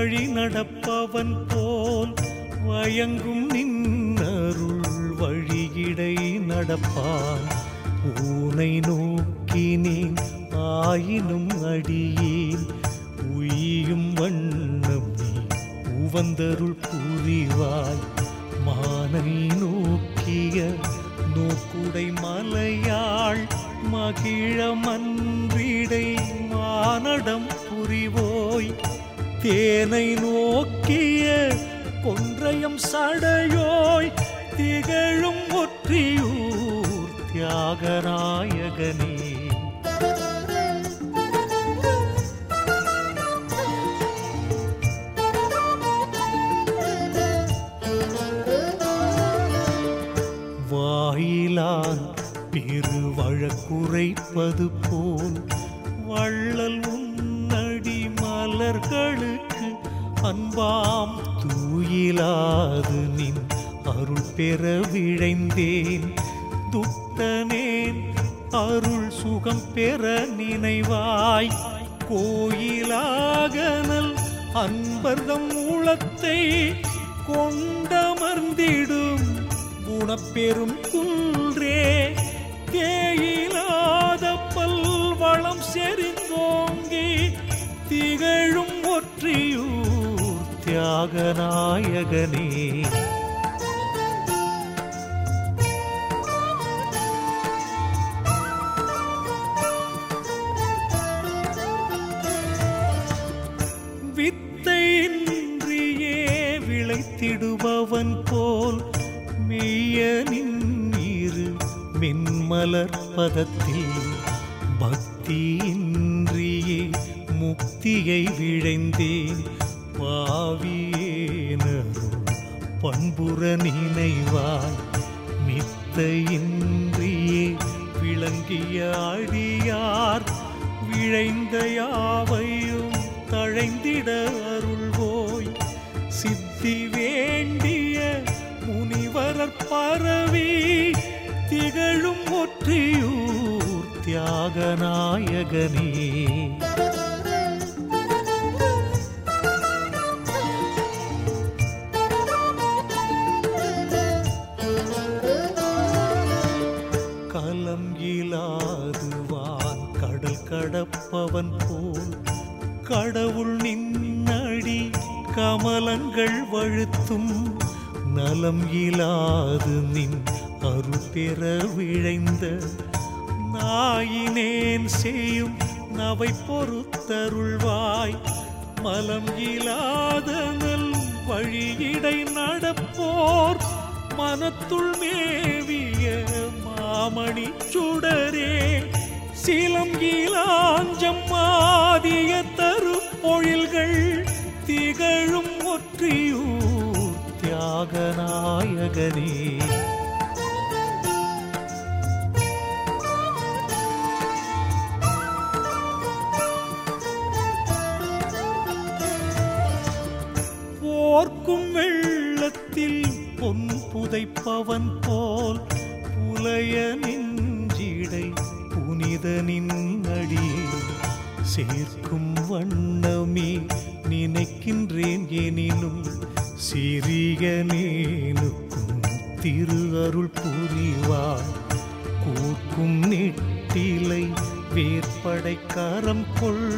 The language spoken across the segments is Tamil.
வழி நடப்பவன் போல் வயங்கும் நின்னருள் வழியிடை நடப்பான். ஊனை நோக்கினேன் ஆயினும் அடியேன். உயியும் வண்ணம் நீ உவந்தருள் புரிவாய். மானை நோக்கிய நோக்குடை மலையாள். மகிழ மன்றிடை மானடம் புரிவோ தேனை நோக்கிய கொன்றையம் சடையோய் திகழும் ஒற்றியூர் தியாகநாயகனே. வாயிலான் பெருவழக்குரைப்பது போல் வள்ளல் உன் மலர்களுக்கு அன்பாம் தூயிலாது நின் அருள் பெற விழைந்தேன். துத்தனேன் அருள் சுகம் பெற நினைவாய். கோயிலாகனல் அன்பர்தம் உளத்தை கொண்டமர்ந்திடும். குணப்பெரும் குன்றே தேயிலாத தியாகநாயகனே வித்தையின்றியே விளைத்திடுபவன் போல் மெய்யனின் இரு மின்மலர் பதத்தில். பக்தியின்றியே முக்தியை விழைந்தேன். பாவியேனருள் பண்புற நினைவாய் மித்த இன்றியே விளங்கிய அடியார் விழைந்த யாவையும் தழைந்திட அருள்வோய் சித்தி வேண்டிய முனிவரற் பரவி திகழும் ஒற்றியூர் தியாகநாயகனே கமலங்கள் நலம் இலாது நின் அருள் விழைந்த நாயினேன் செய்யும் நவை பொறுத்தருள்வாய். மலம் இலாத நல் வழியிடை நடப்போர். மனத்துள் மேவிய மாமணி சுடரே. சீலம் கீழாஞ்சம் ஆதிய தரு பொழில்கள் திகழும் தியாகநாயகனே போர்க்கும் வெள்ளத்தில் பொன் புதைப்பவன் போல் புலைய நெஞ்சிடை புனிதனின் அடியே சேர்க்கும் வண்ணமே நினைக்கின்றேன் எனினும் சிறிய நேனுக்கும் திரு அருள் புரிவார். கூர்க்கும் நெட்டிலை வேற்படைக்காரம் கொள்.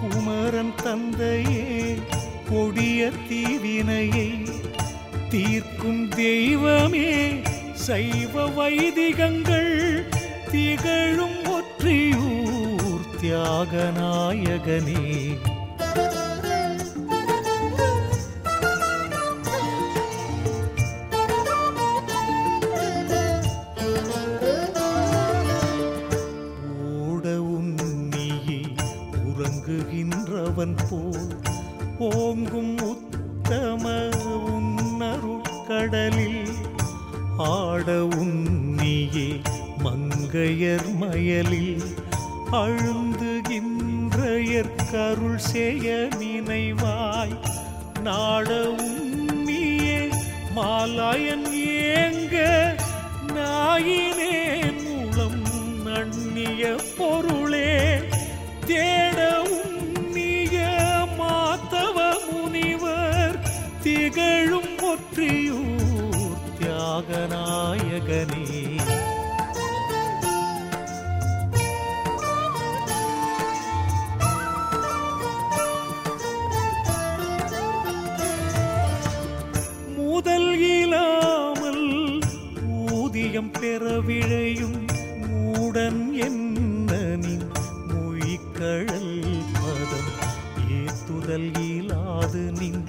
குமரன் தந்தையே கொடிய தீவினையை தீர்க்கும் தெய்வமே. சைவ வைதிகங்கள் திகழும் ஒற்றியூர் தியாகநாயகனே உன்னருட்கடலில் ஆட உன்னியே மங்கையர் மயலில் அழுந்துகின்ற கருள் செய்ய நினைவாய் நாட உன்னியே மாலாயன் ஏங்க நாயினே மூலம் நன்னிய பொருளே தே தியாகநாயகனே முதல் இல்லாமல் ஊதியம் பெற விழையும் மூடன் என்னின் மொய்கழல் பதம்? ஏத்துதல் இல்லாது நின்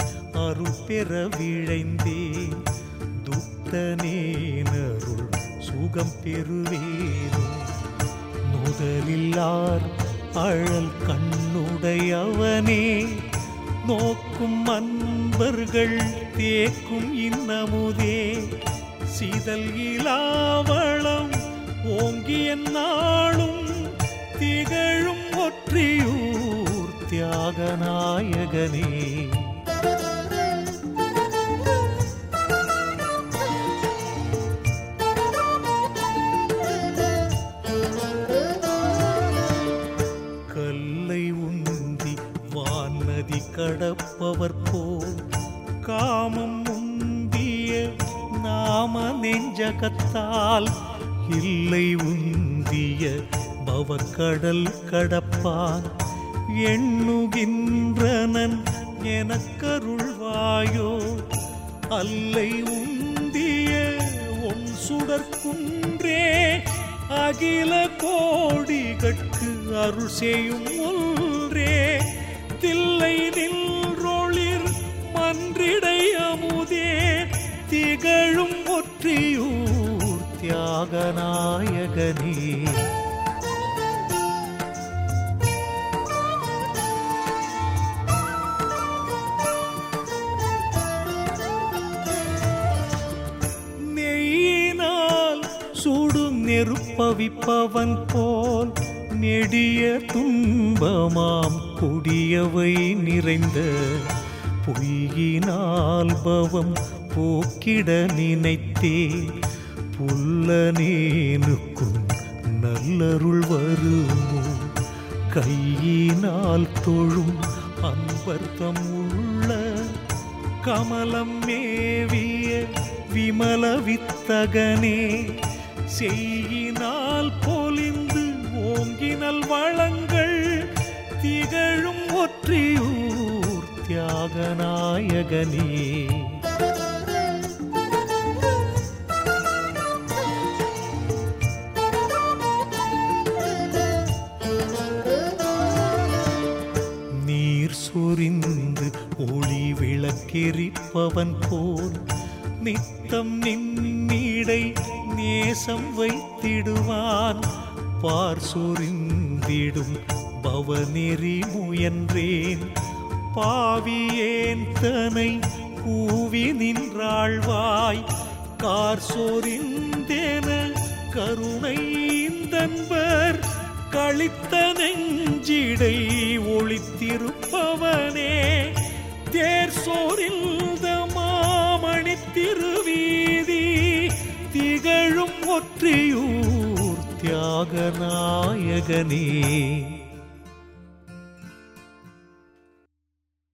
அருள் பெற விழைந்தே. துத்தனேனருள் சுகம் பெறுவேனோ? முதலில்லார் அழல் கண்ணுடையவனே நோக்கும் அன்பர்கள் தேக்கும் இன்னமுதே. சிதல் இலாவளம் ஓங்கிய நாளும் திகழும் ஒற்றியூர் தியாகநாயகனே வானதி கடப்பவர் போல் காமம் முந்திய நாம நெஞ்சகத்தால் இல்லை உந்திய பவக்கடல் கடப்பான் எண்ணுகின்றனன் எனக்கருள்வாயோ? அல்லை உந்திய உன் சுடற்குன்றே அகில கோடிகட்கு அருள் செய்யும் ஒன்றே தில்லை நின்றொளிர் மன்றிடை அமுதே திகழும் ஒற்றியூர் தியாகநாயகனே. நெய்யினால் சுடு நெருப்பவிப்பவன் போல் நெடிய துன்பமாம் கொடியவை நிறைந்த பொய்யினால் பவம் போக்கிட நினைத்தே புல்லனேனுக்கும் நல்லருள் வருமோ? கையினால் தொழும் அன்பர்த்தம் உள்ள கமலம் மேவிய விமல வித்தகனே செய்யினால் போ ஓங்கினல் வளங்கள் திகழும் ஒற்றியூர் தியாகநாயகனே. நீர் சொரிந்து ஒளி விளக்கெரிப்பவன் போல் நித்தம் நின்னீடை நேசம் வைத்திடுவான். பார் சொரிந்திடும் பவநெறி முயன்றேன். பாவியேன் தனை கூவி நின்றாழ்வாய். கார் சொரிந்தேன கருணை இந்தன்பர். கழித்த நெஞ்சிடை ஒளித்திருப்பவனே. தேர் சோரிந்த மாமணி திருவீதி திகழும் ஒற்றியூர் தியாகநாயகனே